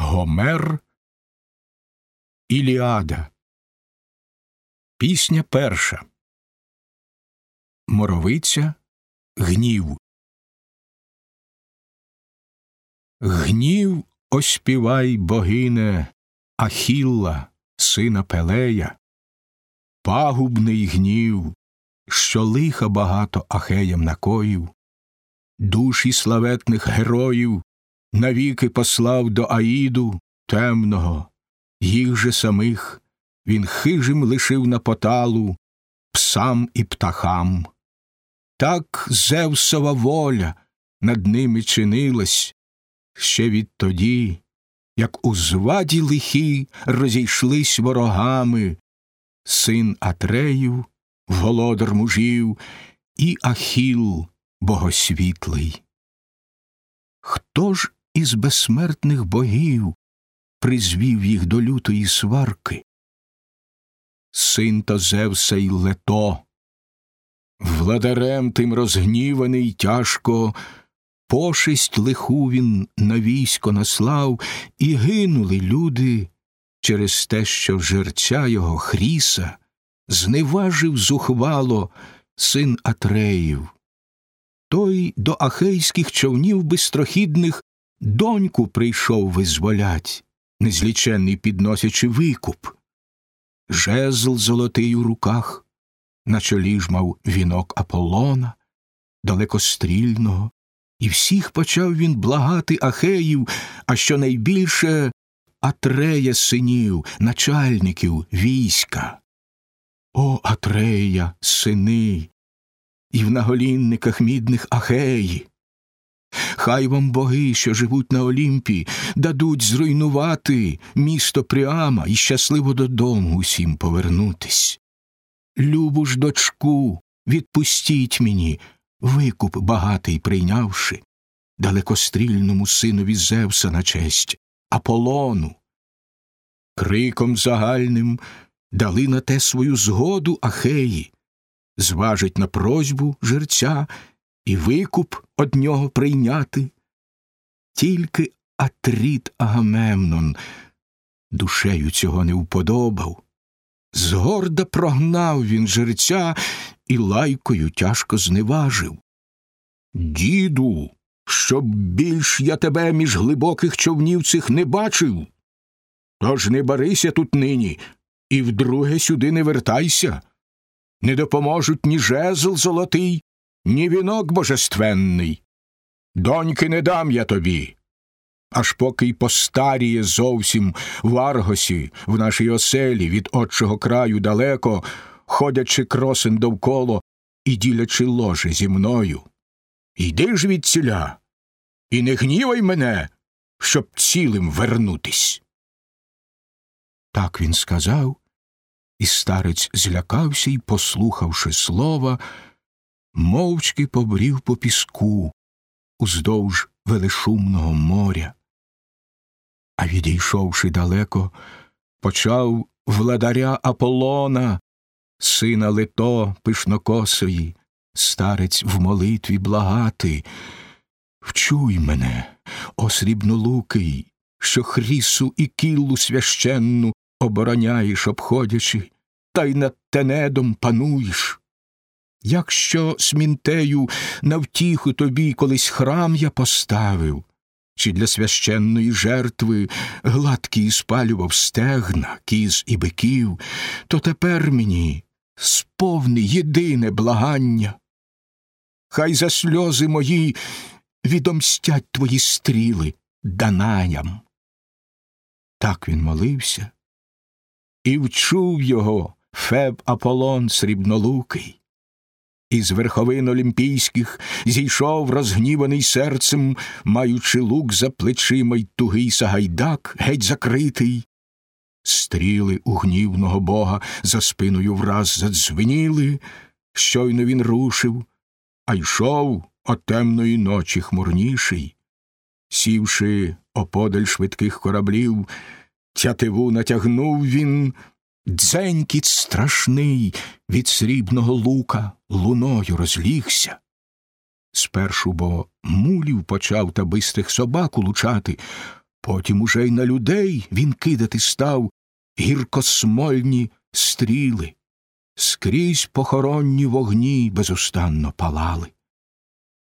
Гомер Іліада. Пісня перша. Моровиця Гнів. Гнів оспівай, богине, Ахілла, сина Пелея, пагубний гнів, що лиха багато ахеям накоїв, душі славетних героїв навіки послав до Аїду темного, їх же самих він хижим лишив на поталу псам і птахам. Так Зевсова воля над ними чинилась ще відтоді, як у зваді лихі розійшлись ворогами, син Атреїв, володар мужів, і Ахіл богосвітлий. Хто ж із безсмертних богів призвів їх до лютої сварки. Син то Зевса й лето, владарем тим розгніваний тяжко, пошесть лиху він на військо наслав, і гинули люди через те, що жерця його Хріса зневажив зухвало син Атреїв. Той до ахейських човнів бистрохідних доньку прийшов визволять, незліченний підносячи викуп. Жезл золотий у руках, на чолі ж мав вінок Аполлона, далекострільного, і всіх почав він благати Ахеїв, а що найбільше Атрея синів, начальників війська. О, Атрея, сини, і в наголінниках мідних Ахеї! Хай вам боги, що живуть на Олімпі, дадуть зруйнувати місто Пріама і щасливо додому усім повернутись. Любу ж дочку, відпустіть мені, викуп багатий прийнявши, далекострільному синові Зевса на честь, Аполону. Криком загальним дали на те свою згоду Ахеї, зважить на просьбу жерця і викуп од нього прийняти. Тільки Атріт Агамемнон душею цього не вподобав. Згорда прогнав він жерця і лайкою тяжко зневажив. Діду, щоб більш я тебе між глибоких човнів цих не бачив. Тож не барися тут нині, і вдруге сюди не вертайся. Не допоможуть ні жезл золотий, ні вінок божественний. Доньки не дам я тобі. Аж поки й постаріє зовсім в Аргосі, в нашій оселі від отчого краю далеко, ходячи кросен довколо і ділячи ложе зі мною. Йди ж від ціля, і не гнівай мене, щоб цілим вернутись. Так він сказав, і старець злякався і, послухавши слова, мовчки побрів по піску уздовж велишумного моря. А відійшовши далеко, почав владаря Аполлона, сина лито пишнокосої, старець в молитві благати. Вчуй мене, о срібнолукий, що хрісу і кіллу священну обороняєш, обходячи, та й над тенедом пануєш. Якщо смінтею на втіху тобі колись храм я поставив, чи для священної жертви гладкий спалював стегна, кіз і биків, то тепер мені сповни єдине благання. Хай за сльози мої відомстять твої стріли данаям. Так він молився, і вчув його Феб Аполлон срібнолукий. Із верховин олімпійських зійшов розгніваний серцем, маючи лук за плечима й тугий сагайдак, геть закритий. Стріли у гнівного бога за спиною враз задзвеніли, щойно він рушив, а йшов о темної ночі хмурніший. Сівши оподаль швидких кораблів, тятиву натягнув він, дзенькіт страшний від срібного лука луною розлігся. Спершу бо мулів почав та бистрих собак улучати, Потім уже й на людей він кидати став гіркосмольні стріли, скрізь похоронні вогні безустанно палали.